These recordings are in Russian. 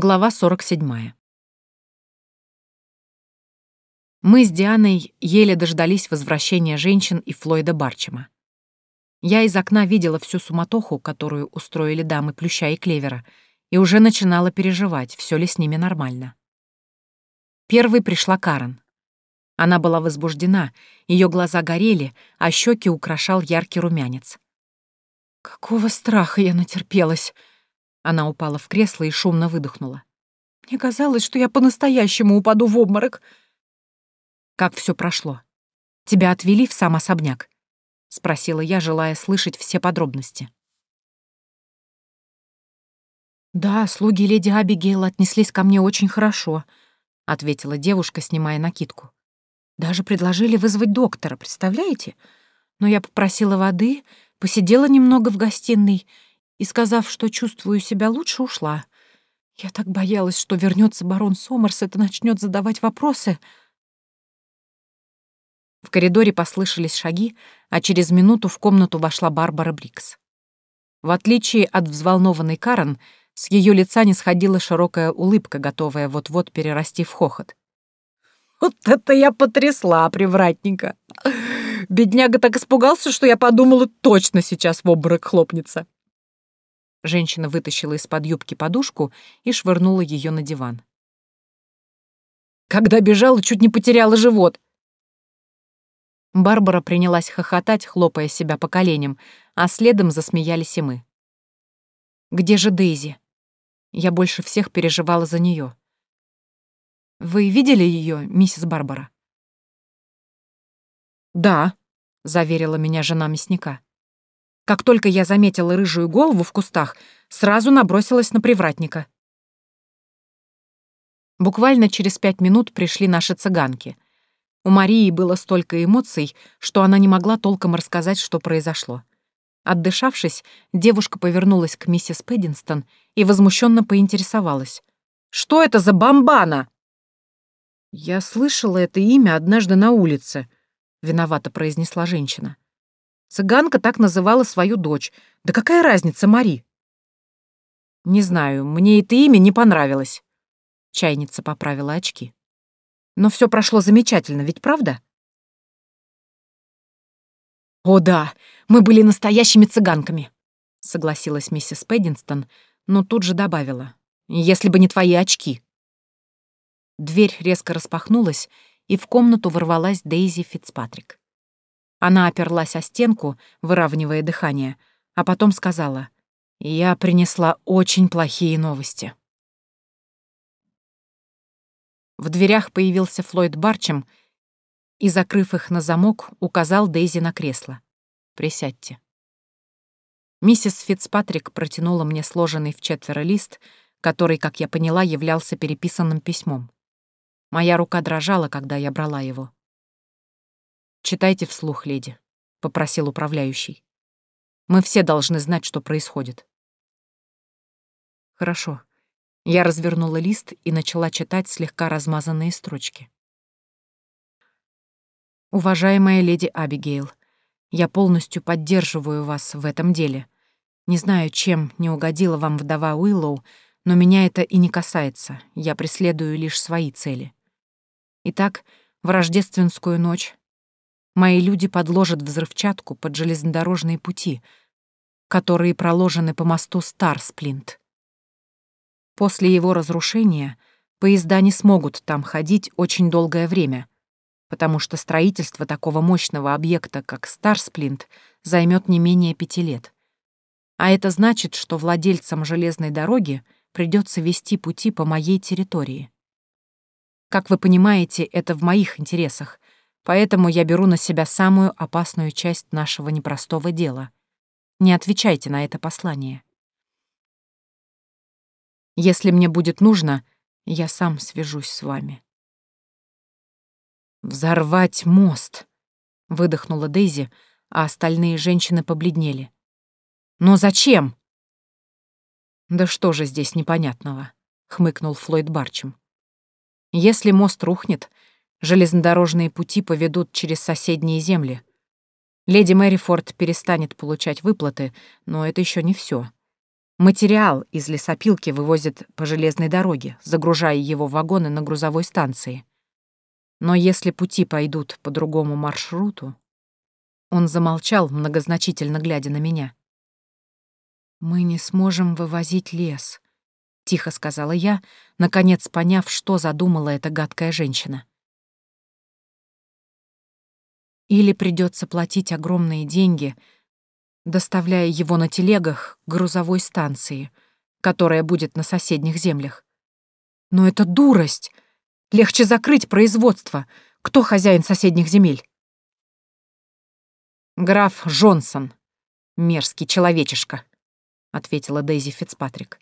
Глава 47. Мы с Дианой еле дождались возвращения женщин и Флойда Барчема. Я из окна видела всю суматоху, которую устроили дамы Плюща и Клевера, и уже начинала переживать, все ли с ними нормально. Первой пришла Карен. Она была возбуждена, ее глаза горели, а щеки украшал яркий румянец. «Какого страха я натерпелась!» Она упала в кресло и шумно выдохнула. «Мне казалось, что я по-настоящему упаду в обморок». «Как все прошло? Тебя отвели в сам особняк?» — спросила я, желая слышать все подробности. «Да, слуги леди Абигейл отнеслись ко мне очень хорошо», — ответила девушка, снимая накидку. «Даже предложили вызвать доктора, представляете? Но я попросила воды, посидела немного в гостиной и, сказав, что чувствую себя лучше, ушла. Я так боялась, что вернется барон Сомерсет и начнет задавать вопросы. В коридоре послышались шаги, а через минуту в комнату вошла Барбара Брикс. В отличие от взволнованной Карен, с ее лица не сходила широкая улыбка, готовая вот-вот перерасти в хохот. «Вот это я потрясла, привратника! Бедняга так испугался, что я подумала, точно сейчас в обморок хлопнется!» Женщина вытащила из-под юбки подушку и швырнула ее на диван. «Когда бежала, чуть не потеряла живот!» Барбара принялась хохотать, хлопая себя по коленям, а следом засмеялись и мы. «Где же Дейзи?» Я больше всех переживала за нее. «Вы видели ее, миссис Барбара?» «Да», — заверила меня жена мясника. Как только я заметила рыжую голову в кустах, сразу набросилась на привратника. Буквально через пять минут пришли наши цыганки. У Марии было столько эмоций, что она не могла толком рассказать, что произошло. Отдышавшись, девушка повернулась к миссис Пэддинстон и возмущенно поинтересовалась. «Что это за бомбана?» «Я слышала это имя однажды на улице», — виновато произнесла женщина. Цыганка так называла свою дочь. Да какая разница, Мари? Не знаю, мне это имя не понравилось. Чайница поправила очки. Но все прошло замечательно, ведь правда? О да, мы были настоящими цыганками, согласилась миссис Пэддинстон, но тут же добавила. Если бы не твои очки. Дверь резко распахнулась, и в комнату ворвалась Дейзи Фицпатрик. Она оперлась о стенку, выравнивая дыхание, а потом сказала, «Я принесла очень плохие новости». В дверях появился Флойд Барчем и, закрыв их на замок, указал Дейзи на кресло. «Присядьте». Миссис Фицпатрик протянула мне сложенный в четверо лист, который, как я поняла, являлся переписанным письмом. Моя рука дрожала, когда я брала его. «Читайте вслух, леди», — попросил управляющий. «Мы все должны знать, что происходит». «Хорошо». Я развернула лист и начала читать слегка размазанные строчки. «Уважаемая леди Абигейл, я полностью поддерживаю вас в этом деле. Не знаю, чем не угодила вам вдова Уиллоу, но меня это и не касается, я преследую лишь свои цели. Итак, в рождественскую ночь Мои люди подложат взрывчатку под железнодорожные пути, которые проложены по мосту Старсплинт. После его разрушения поезда не смогут там ходить очень долгое время, потому что строительство такого мощного объекта, как Старсплинт, займет не менее пяти лет. А это значит, что владельцам железной дороги придется вести пути по моей территории. Как вы понимаете, это в моих интересах, Поэтому я беру на себя самую опасную часть нашего непростого дела. Не отвечайте на это послание. Если мне будет нужно, я сам свяжусь с вами. «Взорвать мост!» — выдохнула Дейзи, а остальные женщины побледнели. «Но зачем?» «Да что же здесь непонятного?» — хмыкнул Флойд Барчем. «Если мост рухнет, Железнодорожные пути поведут через соседние земли. Леди Мэрифорд перестанет получать выплаты, но это еще не все. Материал из лесопилки вывозят по железной дороге, загружая его в вагоны на грузовой станции. Но если пути пойдут по другому маршруту... Он замолчал, многозначительно глядя на меня. «Мы не сможем вывозить лес», — тихо сказала я, наконец поняв, что задумала эта гадкая женщина. «Или придется платить огромные деньги, доставляя его на телегах к грузовой станции, которая будет на соседних землях. Но это дурость! Легче закрыть производство. Кто хозяин соседних земель? «Граф Джонсон. Мерзкий человечишка», — ответила Дейзи Фицпатрик.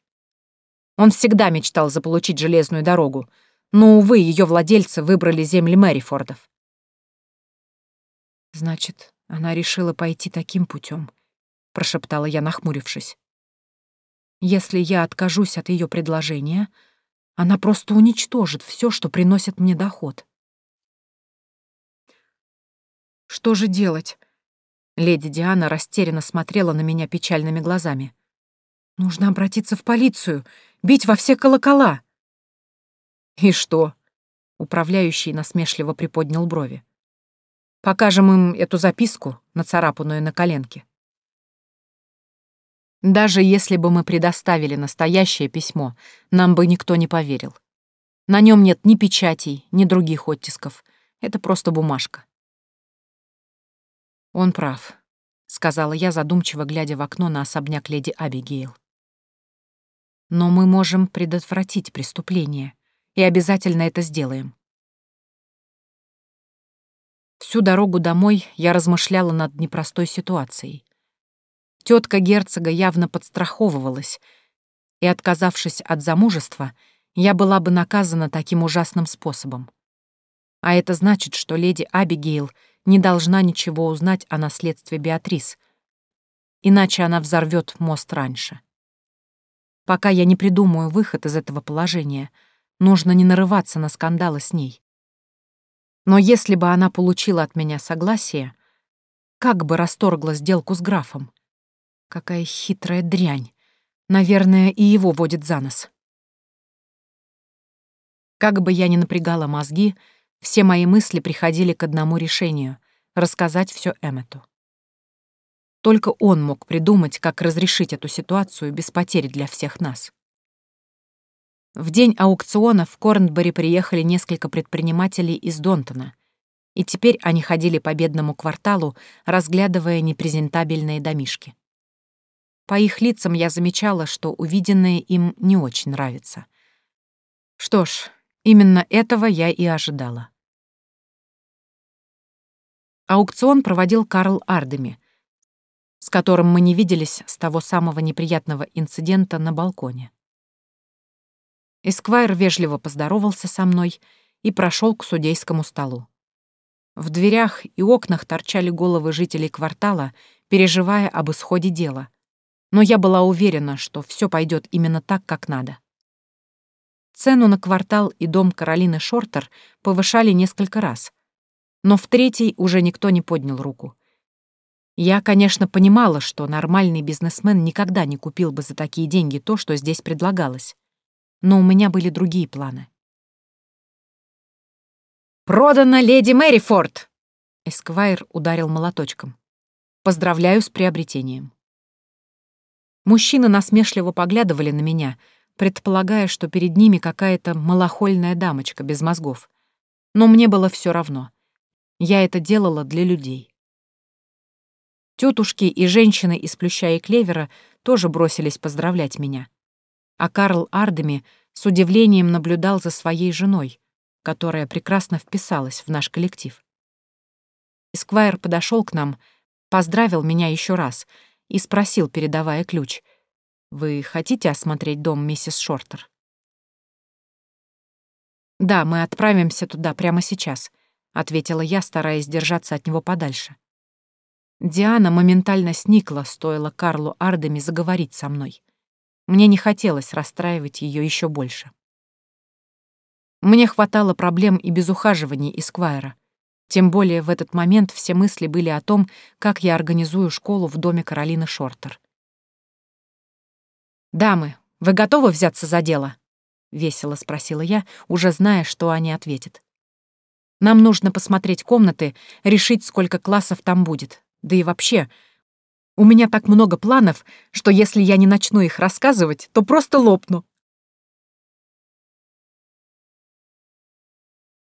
«Он всегда мечтал заполучить железную дорогу, но, увы, ее владельцы выбрали земли Мэрифордов». «Значит, она решила пойти таким путем, прошептала я, нахмурившись. «Если я откажусь от ее предложения, она просто уничтожит все, что приносит мне доход». «Что же делать?» Леди Диана растерянно смотрела на меня печальными глазами. «Нужно обратиться в полицию, бить во все колокола!» «И что?» — управляющий насмешливо приподнял брови. «Покажем им эту записку, нацарапанную на коленке». Даже если бы мы предоставили настоящее письмо, нам бы никто не поверил. На нем нет ни печатей, ни других оттисков. Это просто бумажка. «Он прав», — сказала я, задумчиво глядя в окно на особняк леди Абигейл. «Но мы можем предотвратить преступление, и обязательно это сделаем». Всю дорогу домой я размышляла над непростой ситуацией. Тетка герцога явно подстраховывалась, и, отказавшись от замужества, я была бы наказана таким ужасным способом. А это значит, что леди Абигейл не должна ничего узнать о наследстве Беатрис, иначе она взорвет мост раньше. Пока я не придумаю выход из этого положения, нужно не нарываться на скандалы с ней. Но если бы она получила от меня согласие, как бы расторгла сделку с графом? Какая хитрая дрянь. Наверное, и его водит за нос. Как бы я ни напрягала мозги, все мои мысли приходили к одному решению — рассказать все Эммету. Только он мог придумать, как разрешить эту ситуацию без потери для всех нас. В день аукциона в Корнбери приехали несколько предпринимателей из Донтона, и теперь они ходили по бедному кварталу, разглядывая непрезентабельные домишки. По их лицам я замечала, что увиденное им не очень нравится. Что ж, Именно этого я и ожидала. Аукцион проводил Карл Ардеми, с которым мы не виделись с того самого неприятного инцидента на балконе. Эсквайр вежливо поздоровался со мной и прошел к судейскому столу. В дверях и окнах торчали головы жителей квартала, переживая об исходе дела. Но я была уверена, что все пойдет именно так, как надо. Цену на квартал и дом Каролины Шортер повышали несколько раз. Но в третий уже никто не поднял руку. Я, конечно, понимала, что нормальный бизнесмен никогда не купил бы за такие деньги то, что здесь предлагалось. Но у меня были другие планы. «Продана леди Мэрифорд!» Эсквайр ударил молоточком. «Поздравляю с приобретением». Мужчины насмешливо поглядывали на меня — предполагая, что перед ними какая-то малохольная дамочка без мозгов. Но мне было все равно. Я это делала для людей. Тетушки и женщины из плюща и клевера тоже бросились поздравлять меня. А Карл Ардеми с удивлением наблюдал за своей женой, которая прекрасно вписалась в наш коллектив. Эсквайр подошел к нам, поздравил меня еще раз и спросил, передавая ключ — вы хотите осмотреть дом миссис Шортер? Да, мы отправимся туда прямо сейчас, ответила я, стараясь держаться от него подальше. Диана моментально сникла, стоило Карлу Ардеми заговорить со мной. Мне не хотелось расстраивать ее еще больше. Мне хватало проблем и без ухаживаний Эсквайра. Тем более в этот момент все мысли были о том, как я организую школу в доме Каролины Шортер. «Дамы, вы готовы взяться за дело?» — весело спросила я, уже зная, что они ответят. «Нам нужно посмотреть комнаты, решить, сколько классов там будет. Да и вообще, у меня так много планов, что если я не начну их рассказывать, то просто лопну».